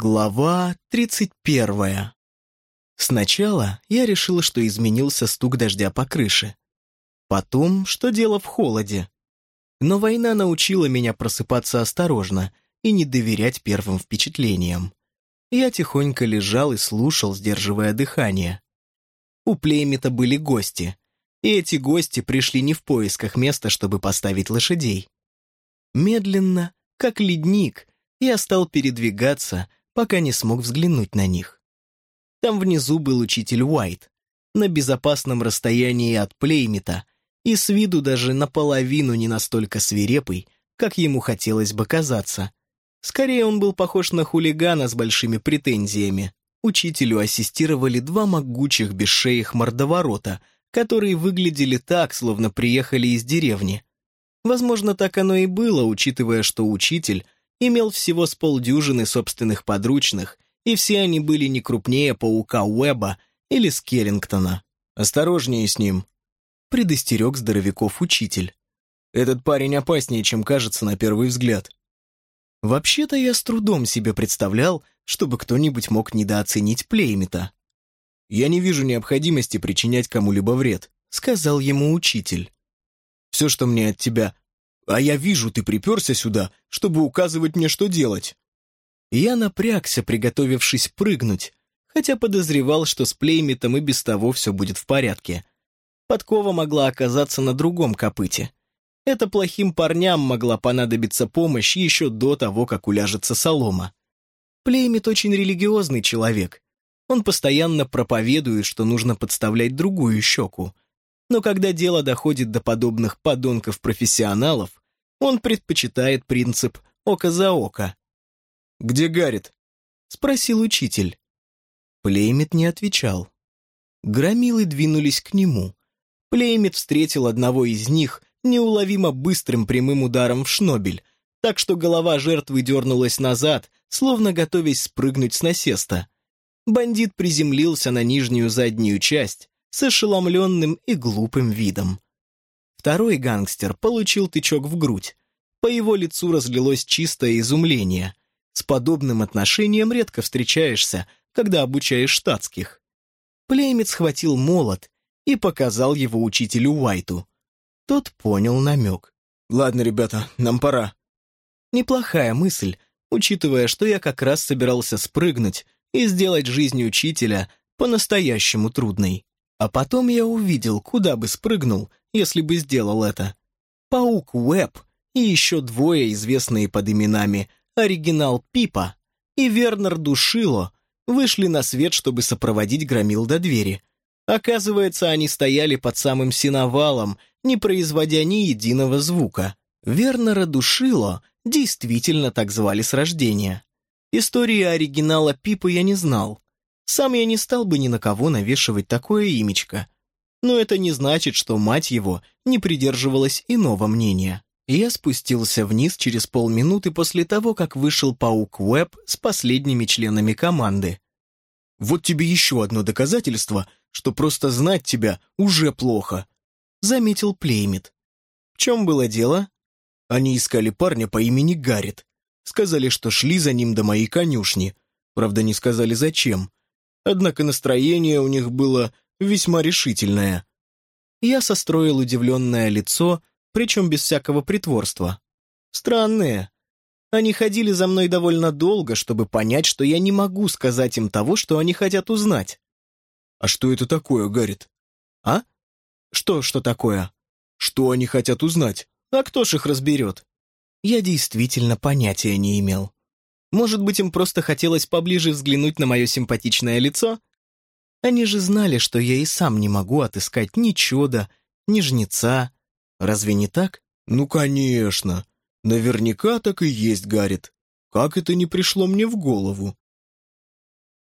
Глава 31. Сначала я решила, что изменился стук дождя по крыше. Потом, что дело в холоде. Но война научила меня просыпаться осторожно и не доверять первым впечатлениям. Я тихонько лежал и слушал, сдерживая дыхание. У племета были гости, и эти гости пришли не в поисках места, чтобы поставить лошадей. Медленно, как ледник, я стал передвигаться, пока не смог взглянуть на них. Там внизу был учитель Уайт, на безопасном расстоянии от Плеймита, и с виду даже наполовину не настолько свирепый, как ему хотелось бы казаться. Скорее, он был похож на хулигана с большими претензиями. Учителю ассистировали два могучих бесшеих мордоворота, которые выглядели так, словно приехали из деревни. Возможно, так оно и было, учитывая, что учитель имел всего с полдюжины собственных подручных, и все они были не крупнее паука Уэба или Скеллингтона. «Осторожнее с ним», — предостерег здоровяков учитель. «Этот парень опаснее, чем кажется на первый взгляд». Вообще-то я с трудом себе представлял, чтобы кто-нибудь мог недооценить Плеймита. «Я не вижу необходимости причинять кому-либо вред», — сказал ему учитель. «Все, что мне от тебя а я вижу, ты приперся сюда, чтобы указывать мне, что делать». Я напрягся, приготовившись прыгнуть, хотя подозревал, что с плеймитом и без того все будет в порядке. Подкова могла оказаться на другом копыте. Это плохим парням могла понадобиться помощь еще до того, как уляжется солома. Плеймит очень религиозный человек. Он постоянно проповедует, что нужно подставлять другую щеку. Но когда дело доходит до подобных подонков-профессионалов, он предпочитает принцип «око за око». «Где Гаррит?» — спросил учитель. Плеймит не отвечал. Громилы двинулись к нему. Плеймит встретил одного из них неуловимо быстрым прямым ударом в шнобель, так что голова жертвы дернулась назад, словно готовясь спрыгнуть с насеста. Бандит приземлился на нижнюю заднюю часть с ошеломленным и глупым видом. Второй гангстер получил тычок в грудь. По его лицу разлилось чистое изумление. С подобным отношением редко встречаешься, когда обучаешь штатских. Племец схватил молот и показал его учителю Уайту. Тот понял намек. «Ладно, ребята, нам пора». Неплохая мысль, учитывая, что я как раз собирался спрыгнуть и сделать жизнь учителя по-настоящему трудной. А потом я увидел, куда бы спрыгнул, если бы сделал это. Паук Уэб и еще двое, известные под именами Оригинал Пипа и Вернер Душило, вышли на свет, чтобы сопроводить громил до двери. Оказывается, они стояли под самым синовалом, не производя ни единого звука. Вернера Душило действительно так звали с рождения. Истории оригинала Пипа я не знал. Сам я не стал бы ни на кого навешивать такое имечко но это не значит, что мать его не придерживалась иного мнения. Я спустился вниз через полминуты после того, как вышел паук Уэб с последними членами команды. «Вот тебе еще одно доказательство, что просто знать тебя уже плохо», — заметил Плеймит. «В чем было дело?» Они искали парня по имени Гаррит. Сказали, что шли за ним до моей конюшни. Правда, не сказали зачем. Однако настроение у них было весьма решительное. Я состроил удивленное лицо, причем без всякого притворства. Странные. Они ходили за мной довольно долго, чтобы понять, что я не могу сказать им того, что они хотят узнать. «А что это такое, Гаррит?» «А? Что, что такое?» «Что они хотят узнать? А кто ж их разберет?» Я действительно понятия не имел. Может быть, им просто хотелось поближе взглянуть на мое симпатичное лицо? Они же знали, что я и сам не могу отыскать ни чуда, ни жнеца. Разве не так? Ну, конечно. Наверняка так и есть, Гаррит. Как это не пришло мне в голову?